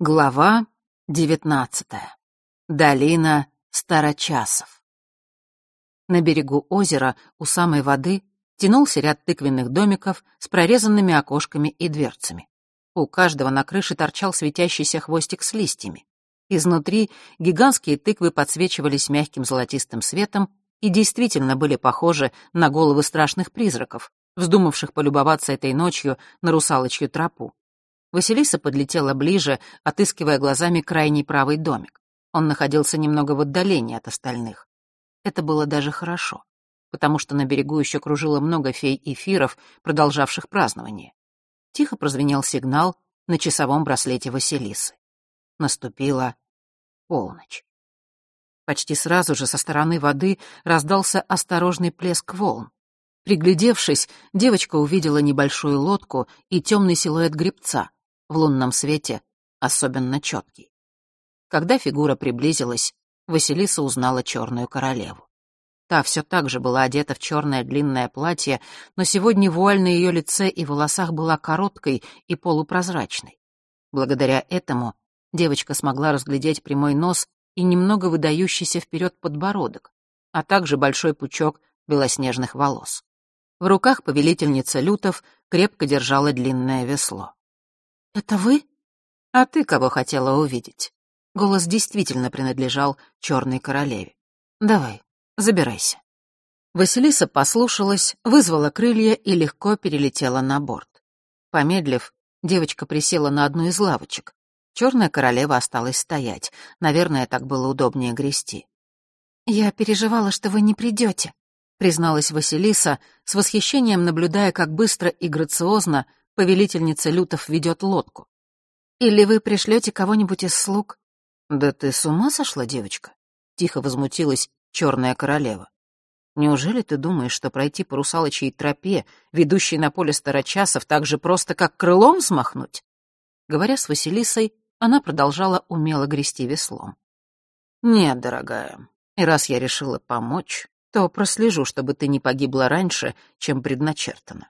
Глава девятнадцатая. Долина Старочасов. На берегу озера, у самой воды, тянулся ряд тыквенных домиков с прорезанными окошками и дверцами. У каждого на крыше торчал светящийся хвостик с листьями. Изнутри гигантские тыквы подсвечивались мягким золотистым светом и действительно были похожи на головы страшных призраков, вздумавших полюбоваться этой ночью на русалочью тропу. Василиса подлетела ближе, отыскивая глазами крайний правый домик. Он находился немного в отдалении от остальных. Это было даже хорошо, потому что на берегу еще кружило много фей-эфиров, продолжавших празднование. Тихо прозвенел сигнал на часовом браслете Василисы. Наступила полночь. Почти сразу же со стороны воды раздался осторожный плеск волн. Приглядевшись, девочка увидела небольшую лодку и темный силуэт гребца, в лунном свете особенно четкий. Когда фигура приблизилась, Василиса узнала черную королеву. Та все так же была одета в черное длинное платье, но сегодня вуаль на ее лице и волосах была короткой и полупрозрачной. Благодаря этому девочка смогла разглядеть прямой нос и немного выдающийся вперед подбородок, а также большой пучок белоснежных волос. В руках повелительница лютов крепко держала длинное весло. «Это вы?» «А ты кого хотела увидеть?» Голос действительно принадлежал черной королеве. «Давай, забирайся». Василиса послушалась, вызвала крылья и легко перелетела на борт. Помедлив, девочка присела на одну из лавочек. Черная королева осталась стоять. Наверное, так было удобнее грести. «Я переживала, что вы не придете», — призналась Василиса, с восхищением наблюдая, как быстро и грациозно повелительница лютов ведет лодку. Или вы пришлете кого-нибудь из слуг? Да ты с ума сошла, девочка? Тихо возмутилась черная королева. Неужели ты думаешь, что пройти по русалочьей тропе, ведущей на поле старочасов, так же просто, как крылом взмахнуть? Говоря с Василисой, она продолжала умело грести веслом. «Нет, дорогая, и раз я решила помочь, то прослежу, чтобы ты не погибла раньше, чем предначертано.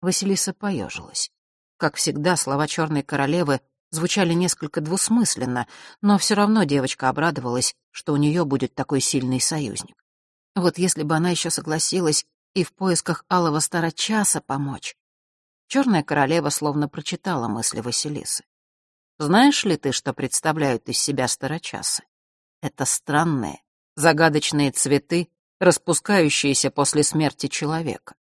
Василиса поежилась. Как всегда, слова черной королевы звучали несколько двусмысленно, но все равно девочка обрадовалась, что у нее будет такой сильный союзник. Вот если бы она еще согласилась и в поисках алого старочаса помочь. Черная королева словно прочитала мысли Василисы. Знаешь ли ты, что представляют из себя старочасы? Это странные, загадочные цветы, распускающиеся после смерти человека.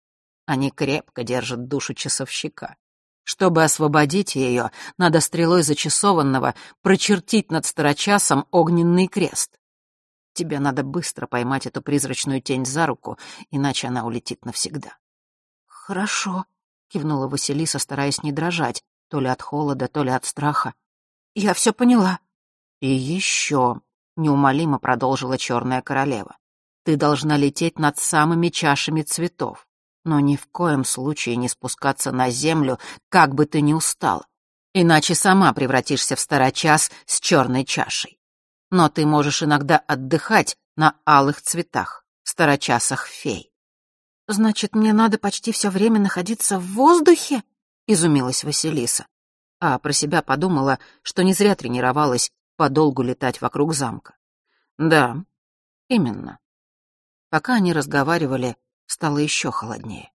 Они крепко держат душу часовщика. Чтобы освободить ее, надо стрелой зачасованного прочертить над старочасом огненный крест. Тебе надо быстро поймать эту призрачную тень за руку, иначе она улетит навсегда. «Хорошо», — кивнула Василиса, стараясь не дрожать, то ли от холода, то ли от страха. «Я все поняла». «И еще», — неумолимо продолжила черная королева, «ты должна лететь над самыми чашами цветов но ни в коем случае не спускаться на землю, как бы ты ни устал, иначе сама превратишься в старочас с черной чашей. Но ты можешь иногда отдыхать на алых цветах, старочасах фей. «Значит, мне надо почти все время находиться в воздухе?» — изумилась Василиса. А про себя подумала, что не зря тренировалась подолгу летать вокруг замка. «Да, именно». Пока они разговаривали, стало еще холоднее.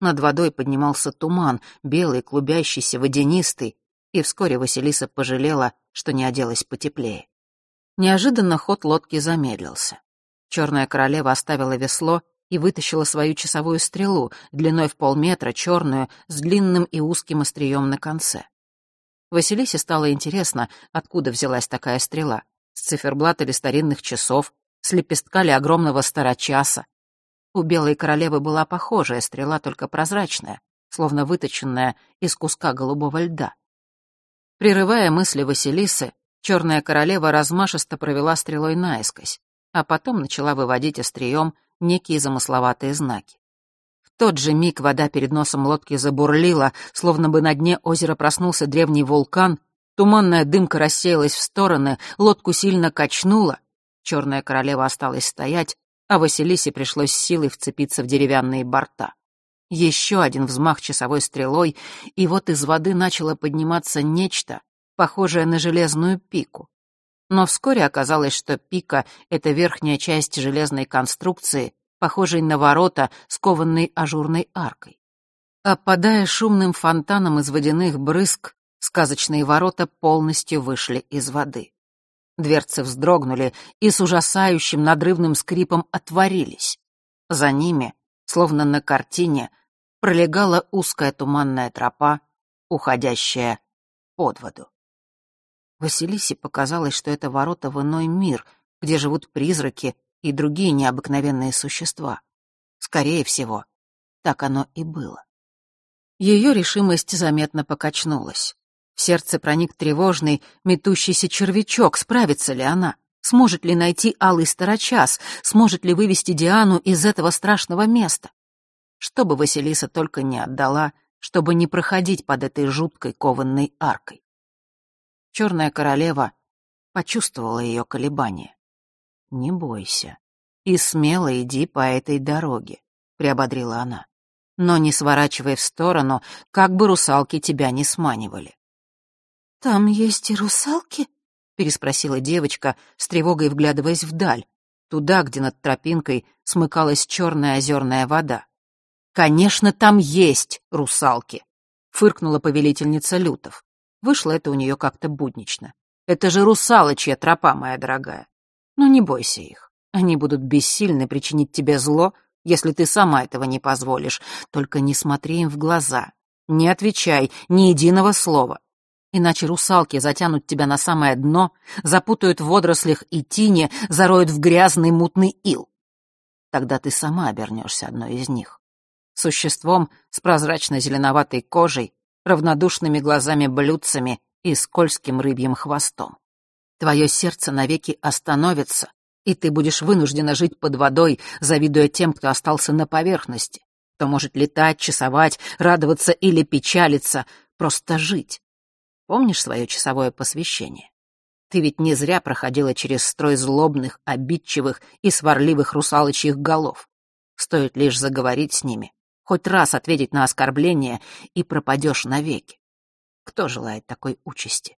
Над водой поднимался туман, белый, клубящийся, водянистый, и вскоре Василиса пожалела, что не оделась потеплее. Неожиданно ход лодки замедлился. Черная королева оставила весло и вытащила свою часовую стрелу, длиной в полметра, черную, с длинным и узким острием на конце. Василисе стало интересно, откуда взялась такая стрела. С циферблата или старинных часов, с лепестка ли огромного старочаса, у белой королевы была похожая стрела, только прозрачная, словно выточенная из куска голубого льда. Прерывая мысли Василисы, черная королева размашисто провела стрелой наискось, а потом начала выводить острием некие замысловатые знаки. В тот же миг вода перед носом лодки забурлила, словно бы на дне озера проснулся древний вулкан, туманная дымка рассеялась в стороны, лодку сильно качнула, черная королева осталась стоять, а Василисе пришлось силой вцепиться в деревянные борта. Еще один взмах часовой стрелой, и вот из воды начало подниматься нечто, похожее на железную пику. Но вскоре оказалось, что пика — это верхняя часть железной конструкции, похожей на ворота, скованной ажурной аркой. Опадая шумным фонтаном из водяных брызг, сказочные ворота полностью вышли из воды. Дверцы вздрогнули и с ужасающим надрывным скрипом отворились. За ними, словно на картине, пролегала узкая туманная тропа, уходящая под воду. Василисе показалось, что это ворота в иной мир, где живут призраки и другие необыкновенные существа. Скорее всего, так оно и было. Ее решимость заметно покачнулась. В сердце проник тревожный, метущийся червячок. Справится ли она? Сможет ли найти алый старочас? Сможет ли вывести Диану из этого страшного места? Что бы Василиса только не отдала, чтобы не проходить под этой жуткой кованной аркой. Черная королева почувствовала ее колебание. «Не бойся и смело иди по этой дороге», — приободрила она. «Но не сворачивай в сторону, как бы русалки тебя не сманивали». «Там есть и русалки?» — переспросила девочка, с тревогой вглядываясь вдаль, туда, где над тропинкой смыкалась черная озерная вода. «Конечно, там есть русалки!» — фыркнула повелительница Лютов. Вышло это у нее как-то буднично. «Это же русалочья тропа, моя дорогая. Ну, не бойся их. Они будут бессильны причинить тебе зло, если ты сама этого не позволишь. Только не смотри им в глаза. Не отвечай ни единого слова. Иначе русалки затянут тебя на самое дно, запутают в водорослях и тине, зароют в грязный мутный ил. Тогда ты сама обернешься одной из них. Существом с прозрачно-зеленоватой кожей, равнодушными глазами-блюдцами и скользким рыбьим хвостом. Твое сердце навеки остановится, и ты будешь вынуждена жить под водой, завидуя тем, кто остался на поверхности, кто может летать, часовать, радоваться или печалиться, просто жить. Помнишь свое часовое посвящение? Ты ведь не зря проходила через строй злобных, обидчивых и сварливых русалочьих голов. Стоит лишь заговорить с ними, хоть раз ответить на оскорбление, и пропадешь навеки. Кто желает такой участи?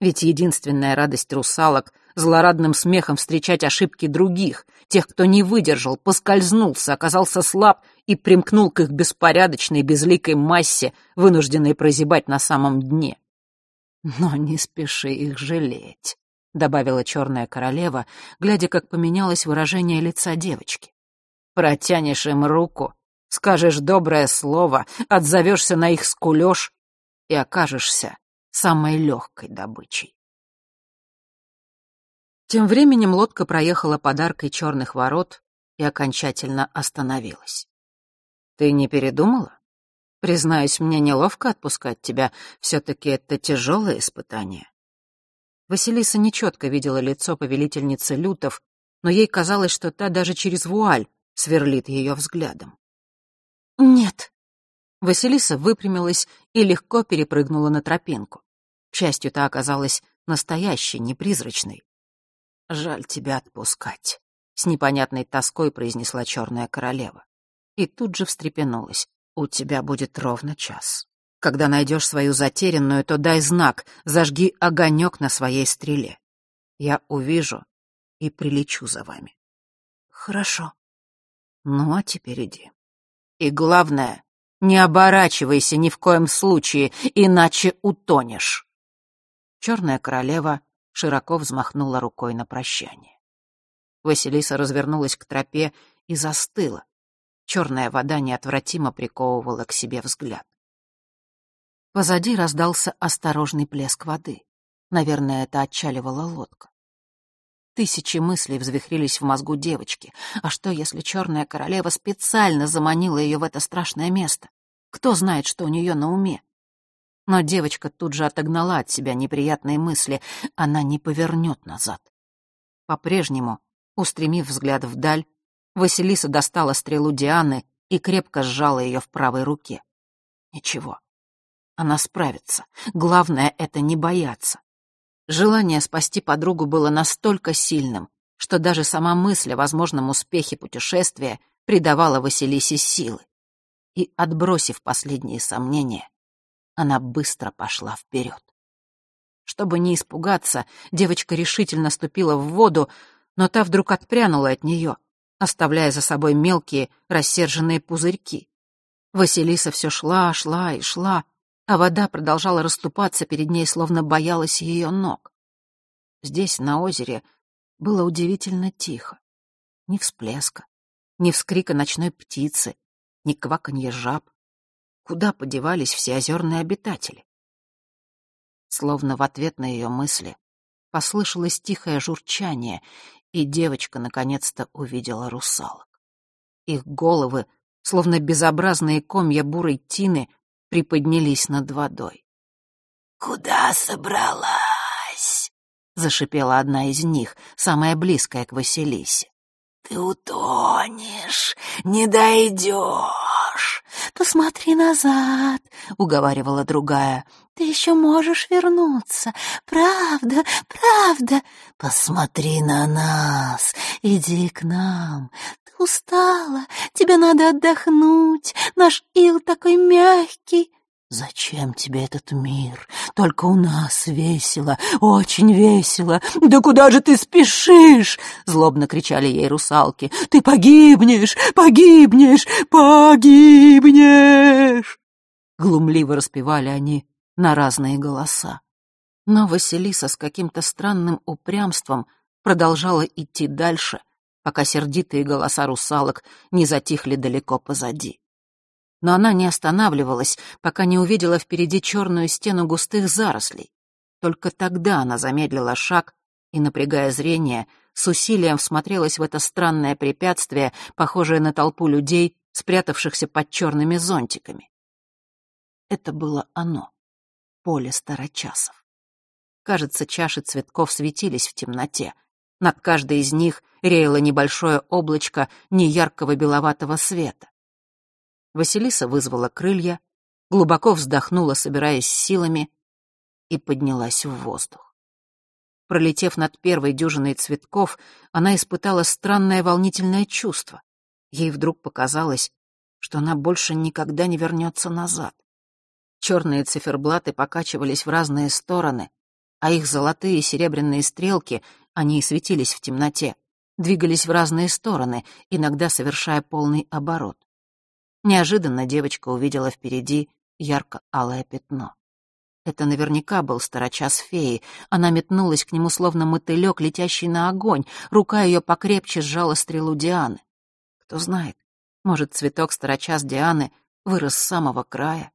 Ведь единственная радость русалок — злорадным смехом встречать ошибки других, тех, кто не выдержал, поскользнулся, оказался слаб и примкнул к их беспорядочной, безликой массе, вынужденной прозябать на самом дне. «Но не спеши их жалеть», — добавила черная королева, глядя, как поменялось выражение лица девочки. «Протянешь им руку, скажешь доброе слово, отзовешься на их скулёж и окажешься самой легкой добычей». Тем временем лодка проехала под аркой черных ворот и окончательно остановилась. «Ты не передумала?» Признаюсь, мне неловко отпускать тебя, все-таки это тяжелое испытание. Василиса нечетко видела лицо повелительницы лютов, но ей казалось, что та даже через вуаль сверлит ее взглядом. «Нет». Василиса выпрямилась и легко перепрыгнула на тропинку. К счастью, та оказалась настоящей, не призрачной. «Жаль тебя отпускать», — с непонятной тоской произнесла черная королева. И тут же встрепенулась. У тебя будет ровно час. Когда найдешь свою затерянную, то дай знак, зажги огонек на своей стреле. Я увижу и прилечу за вами. Хорошо. Ну, а теперь иди. И главное, не оборачивайся ни в коем случае, иначе утонешь. Черная королева широко взмахнула рукой на прощание. Василиса развернулась к тропе и застыла, Черная вода неотвратимо приковывала к себе взгляд. Позади раздался осторожный плеск воды. Наверное, это отчаливала лодка. Тысячи мыслей взвихрились в мозгу девочки. А что, если черная королева специально заманила ее в это страшное место? Кто знает, что у нее на уме? Но девочка тут же отогнала от себя неприятные мысли. Она не повернет назад. По-прежнему, устремив взгляд вдаль, Василиса достала стрелу Дианы и крепко сжала ее в правой руке. Ничего. Она справится. Главное — это не бояться. Желание спасти подругу было настолько сильным, что даже сама мысль о возможном успехе путешествия придавала Василисе силы. И, отбросив последние сомнения, она быстро пошла вперед. Чтобы не испугаться, девочка решительно ступила в воду, но та вдруг отпрянула от нее, оставляя за собой мелкие рассерженные пузырьки. Василиса все шла, шла и шла, а вода продолжала расступаться перед ней, словно боялась ее ног. Здесь, на озере, было удивительно тихо. Ни всплеска, ни вскрика ночной птицы, ни кваканье жаб. Куда подевались все озерные обитатели? Словно в ответ на ее мысли послышалось тихое журчание, и девочка наконец-то увидела русалок. Их головы, словно безобразные комья бурой тины, приподнялись над водой. «Куда собралась?» — зашипела одна из них, самая близкая к Василисе. «Ты утонешь, не дойдешь. Посмотри назад», — уговаривала другая. «Ты еще можешь вернуться. Правда, правда. Посмотри на нас, иди к нам. Ты устала, тебе надо отдохнуть. Наш ил такой мягкий». «Зачем тебе этот мир? Только у нас весело, очень весело. Да куда же ты спешишь?» — злобно кричали ей русалки. «Ты погибнешь, погибнешь, погибнешь!» Глумливо распевали они на разные голоса. Но Василиса с каким-то странным упрямством продолжала идти дальше, пока сердитые голоса русалок не затихли далеко позади но она не останавливалась, пока не увидела впереди черную стену густых зарослей. Только тогда она замедлила шаг и, напрягая зрение, с усилием всмотрелась в это странное препятствие, похожее на толпу людей, спрятавшихся под черными зонтиками. Это было оно, поле старочасов. Кажется, чаши цветков светились в темноте. Над каждой из них реяло небольшое облачко неяркого беловатого света. Василиса вызвала крылья, глубоко вздохнула, собираясь силами, и поднялась в воздух. Пролетев над первой дюжиной цветков, она испытала странное волнительное чувство. Ей вдруг показалось, что она больше никогда не вернется назад. Черные циферблаты покачивались в разные стороны, а их золотые и серебряные стрелки, они и светились в темноте, двигались в разные стороны, иногда совершая полный оборот. Неожиданно девочка увидела впереди ярко-алое пятно. Это наверняка был старочас феи. Она метнулась к нему, словно мотылек, летящий на огонь. Рука ее покрепче сжала стрелу Дианы. Кто знает, может, цветок старочас Дианы вырос с самого края.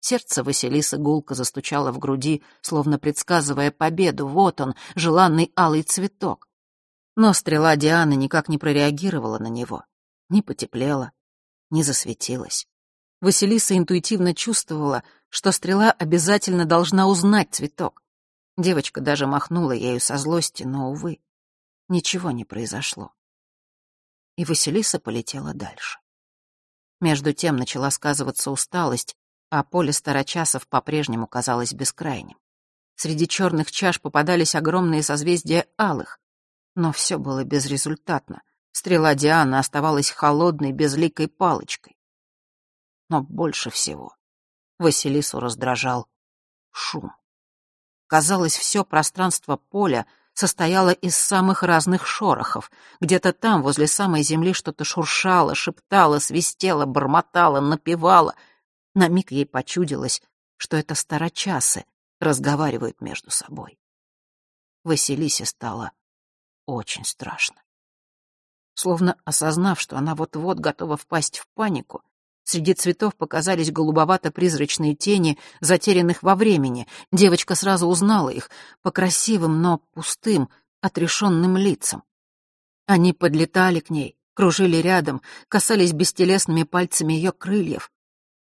Сердце Василисы гулко застучало в груди, словно предсказывая победу. Вот он, желанный алый цветок. Но стрела Дианы никак не прореагировала на него, не потеплела, не засветилась. Василиса интуитивно чувствовала, что стрела обязательно должна узнать цветок. Девочка даже махнула ею со злости, но, увы, ничего не произошло. И Василиса полетела дальше. Между тем начала сказываться усталость, а поле старочасов по-прежнему казалось бескрайним. Среди черных чаш попадались огромные созвездия алых, но все было безрезультатно. Стрела Дианы оставалась холодной, безликой палочкой. Но больше всего Василису раздражал шум. Казалось, все пространство поля состояло из самых разных шорохов. Где-то там, возле самой земли, что-то шуршало, шептало, свистело, бормотало, напевало. На миг ей почудилось, что это старочасы разговаривают между собой. Василисе стало очень страшно. Словно осознав, что она вот-вот готова впасть в панику, среди цветов показались голубовато-призрачные тени, затерянных во времени. Девочка сразу узнала их по красивым, но пустым, отрешенным лицам. Они подлетали к ней, кружили рядом, касались бестелесными пальцами ее крыльев.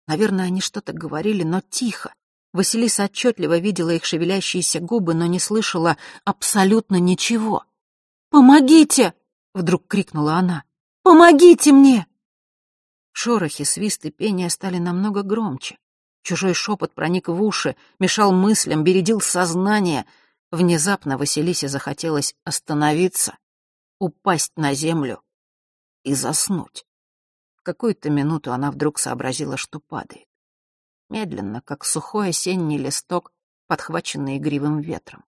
Наверное, они что-то говорили, но тихо. Василиса отчетливо видела их шевелящиеся губы, но не слышала абсолютно ничего. «Помогите!» — вдруг крикнула она. «Помогите мне!» Шорохи, свист и пение стали намного громче. Чужой шепот проник в уши, мешал мыслям, бередил сознание. Внезапно Василисе захотелось остановиться, упасть на землю и заснуть. В какую-то минуту она вдруг сообразила, что падает. Медленно, как сухой осенний листок, подхваченные игривым ветром.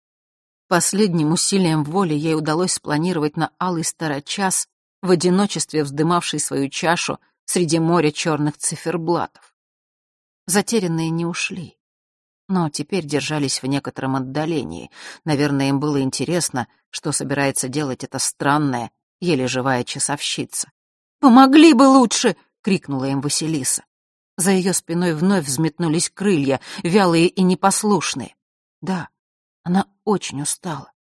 Последним усилием воли ей удалось спланировать на алый старочас в одиночестве вздымавший свою чашу среди моря черных циферблатов. Затерянные не ушли, но теперь держались в некотором отдалении. Наверное, им было интересно, что собирается делать эта странная, еле живая часовщица. «Помогли бы лучше!» — крикнула им Василиса. За ее спиной вновь взметнулись крылья, вялые и непослушные. Да, она очень устала.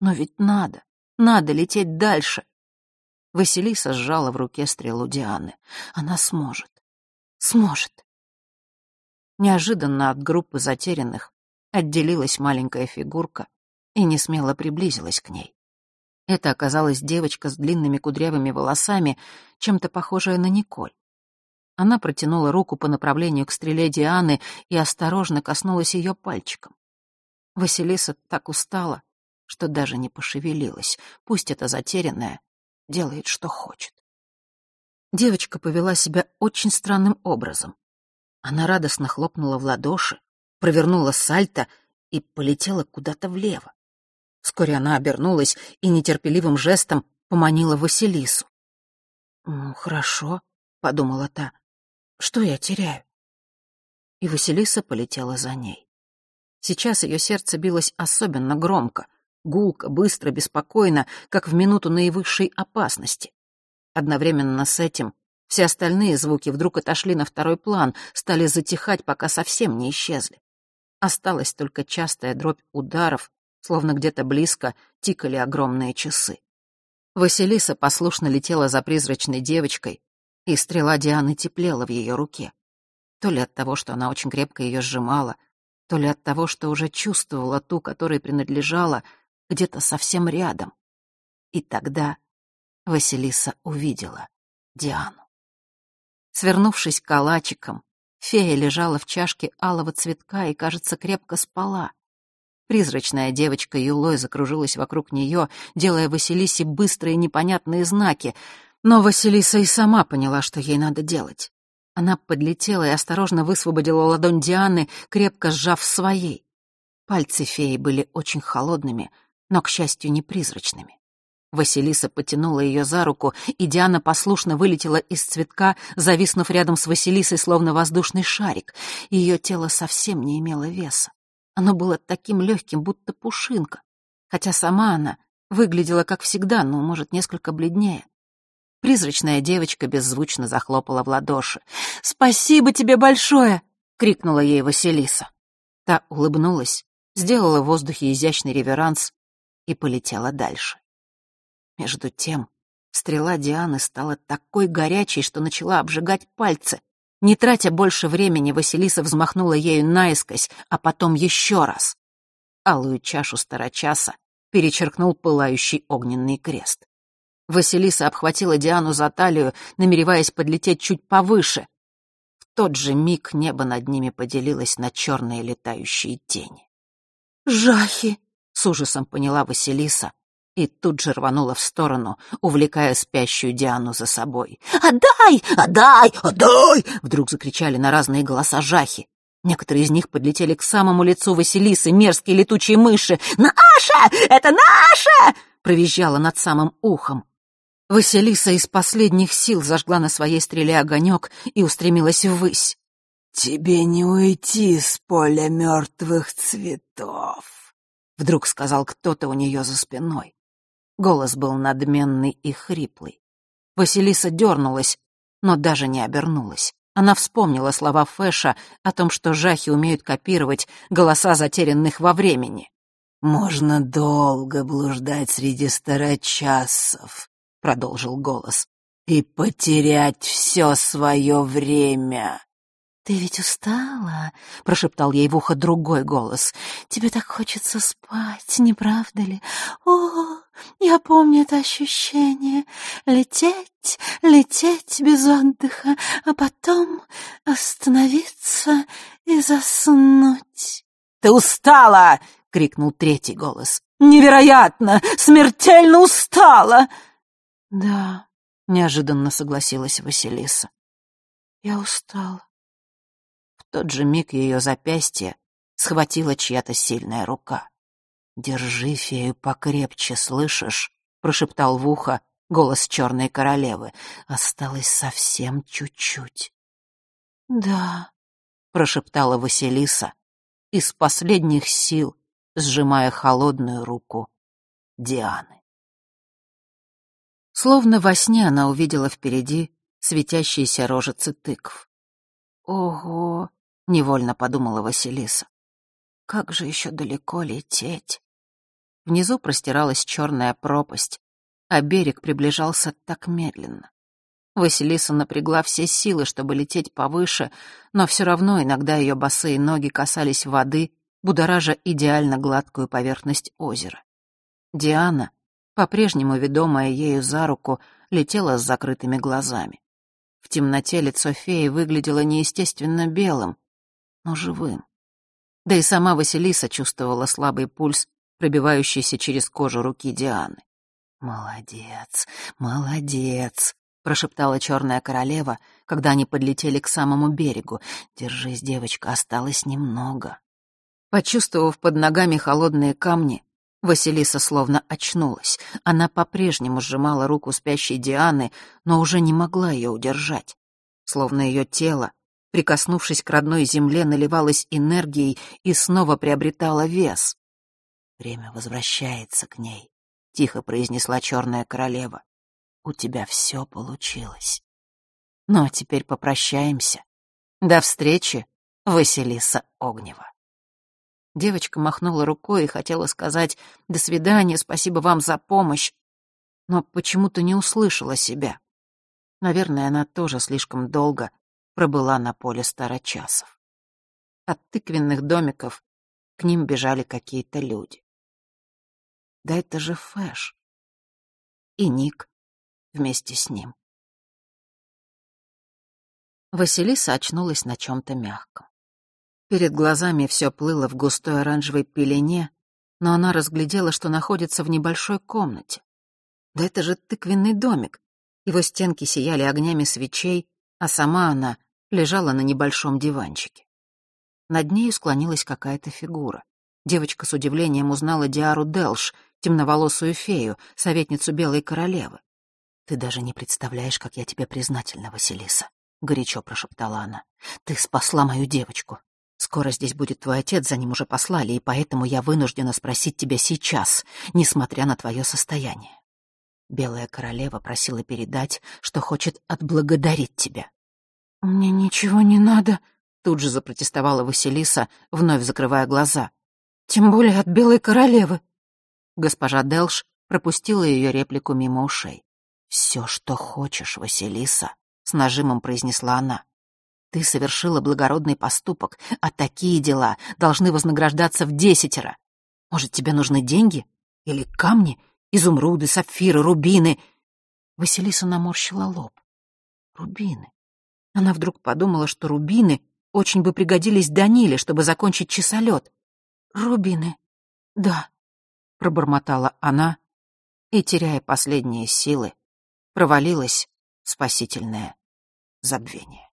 Но ведь надо, надо лететь дальше. Василиса сжала в руке стрелу Дианы. Она сможет. Сможет. Неожиданно от группы затерянных отделилась маленькая фигурка и несмело приблизилась к ней. Это оказалась девочка с длинными кудрявыми волосами, чем-то похожая на Николь. Она протянула руку по направлению к стреле Дианы и осторожно коснулась ее пальчиком. Василиса так устала, что даже не пошевелилась. Пусть это затерянная делает, что хочет. Девочка повела себя очень странным образом. Она радостно хлопнула в ладоши, провернула сальто и полетела куда-то влево. Вскоре она обернулась и нетерпеливым жестом поманила Василису. «Ну, хорошо», — подумала та, — «что я теряю?» И Василиса полетела за ней. Сейчас ее сердце билось особенно громко, гулко, быстро, беспокойно, как в минуту наивысшей опасности. Одновременно с этим все остальные звуки вдруг отошли на второй план, стали затихать, пока совсем не исчезли. Осталась только частая дробь ударов, словно где-то близко тикали огромные часы. Василиса послушно летела за призрачной девочкой, и стрела Дианы теплела в ее руке. То ли от того, что она очень крепко ее сжимала, то ли от того, что уже чувствовала ту, которой принадлежала, где-то совсем рядом. И тогда Василиса увидела Диану. Свернувшись калачиком, фея лежала в чашке алого цветка и, кажется, крепко спала. Призрачная девочка Юлой закружилась вокруг нее, делая Василисе быстрые непонятные знаки, но Василиса и сама поняла, что ей надо делать. Она подлетела и осторожно высвободила ладонь Дианы, крепко сжав своей. Пальцы феи были очень холодными, но, к счастью, не призрачными. Василиса потянула ее за руку, и Диана послушно вылетела из цветка, зависнув рядом с Василисой, словно воздушный шарик. Ее тело совсем не имело веса. Оно было таким легким, будто пушинка, хотя сама она выглядела как всегда, но, может, несколько бледнее. Призрачная девочка беззвучно захлопала в ладоши. «Спасибо тебе большое!» — крикнула ей Василиса. Та улыбнулась, сделала в воздухе изящный реверанс и полетела дальше. Между тем, стрела Дианы стала такой горячей, что начала обжигать пальцы. Не тратя больше времени, Василиса взмахнула ею наискось, а потом еще раз. Алую чашу старочаса перечеркнул пылающий огненный крест. Василиса обхватила Диану за талию, намереваясь подлететь чуть повыше. В тот же миг небо над ними поделилось на черные летающие тени. «Жахи!» — с ужасом поняла Василиса и тут же рванула в сторону, увлекая спящую Диану за собой. «Отдай! Отдай! Отдай!» — вдруг закричали на разные голоса жахи. Некоторые из них подлетели к самому лицу Василисы, мерзкие летучие мыши. «Наша! Это наша!» — провизжала над самым ухом. Василиса из последних сил зажгла на своей стреле огонек и устремилась ввысь. «Тебе не уйти с поля мертвых цветов», — вдруг сказал кто-то у нее за спиной. Голос был надменный и хриплый. Василиса дернулась, но даже не обернулась. Она вспомнила слова Фэша о том, что жахи умеют копировать голоса затерянных во времени. «Можно долго блуждать среди старочасов», — продолжил голос, «и потерять все свое время. «Ты ведь устала?» — прошептал ей в ухо другой голос. «Тебе так хочется спать, не правда ли? О, я помню это ощущение. Лететь, лететь без отдыха, а потом остановиться и заснуть». «Ты устала!» — крикнул третий голос. «Невероятно! Смертельно устала!» «Да», — неожиданно согласилась Василиса. «Я устала» тот же миг ее запястье схватила чья-то сильная рука. «Держи фею покрепче, слышишь?» — прошептал в ухо голос черной королевы. «Осталось совсем чуть-чуть». «Да», — прошептала Василиса, из последних сил сжимая холодную руку Дианы. Словно во сне она увидела впереди светящиеся рожицы тыкв. «Ого!» — невольно подумала Василиса. «Как же еще далеко лететь?» Внизу простиралась черная пропасть, а берег приближался так медленно. Василиса напрягла все силы, чтобы лететь повыше, но все равно иногда ее босые ноги касались воды, будоража идеально гладкую поверхность озера. Диана, по-прежнему ведомая ею за руку, летела с закрытыми глазами. В темноте лицо феи выглядело неестественно белым, но живым. Да и сама Василиса чувствовала слабый пульс, пробивающийся через кожу руки Дианы. «Молодец, молодец!» — прошептала черная королева, когда они подлетели к самому берегу. «Держись, девочка, осталось немного». Почувствовав под ногами холодные камни, Василиса словно очнулась. Она по-прежнему сжимала руку спящей Дианы, но уже не могла ее удержать. Словно ее тело, прикоснувшись к родной земле, наливалось энергией и снова приобретало вес. «Время возвращается к ней», — тихо произнесла черная королева у тебя все получилось. Ну а теперь попрощаемся. До встречи, Василиса Огнева. Девочка махнула рукой и хотела сказать «до свидания, спасибо вам за помощь», но почему-то не услышала себя. Наверное, она тоже слишком долго пробыла на поле старочасов. От тыквенных домиков к ним бежали какие-то люди. Да это же Фэш. И Ник, вместе с ним. Василиса очнулась на чем-то мягком. Перед глазами все плыло в густой оранжевой пелене, но она разглядела, что находится в небольшой комнате. Да это же тыквенный домик. Его стенки сияли огнями свечей, а сама она лежала на небольшом диванчике. Над ней склонилась какая-то фигура. Девочка с удивлением узнала Диару Делш, темноволосую фею, советницу Белой Королевы. «Ты даже не представляешь, как я тебе признательна, Василиса», — горячо прошептала она. «Ты спасла мою девочку. Скоро здесь будет твой отец, за ним уже послали, и поэтому я вынуждена спросить тебя сейчас, несмотря на твое состояние». Белая королева просила передать, что хочет отблагодарить тебя. «Мне ничего не надо», — тут же запротестовала Василиса, вновь закрывая глаза. «Тем более от Белой королевы». Госпожа Делш пропустила ее реплику мимо ушей. «Все, что хочешь, Василиса», — с нажимом произнесла она. «Ты совершила благородный поступок, а такие дела должны вознаграждаться в десятеро. Может, тебе нужны деньги? Или камни? Изумруды, сапфиры, рубины?» Василиса наморщила лоб. «Рубины». Она вдруг подумала, что рубины очень бы пригодились Даниле, чтобы закончить часолет. «Рубины, да», — пробормотала она и, теряя последние силы, провалилось спасительное забвение.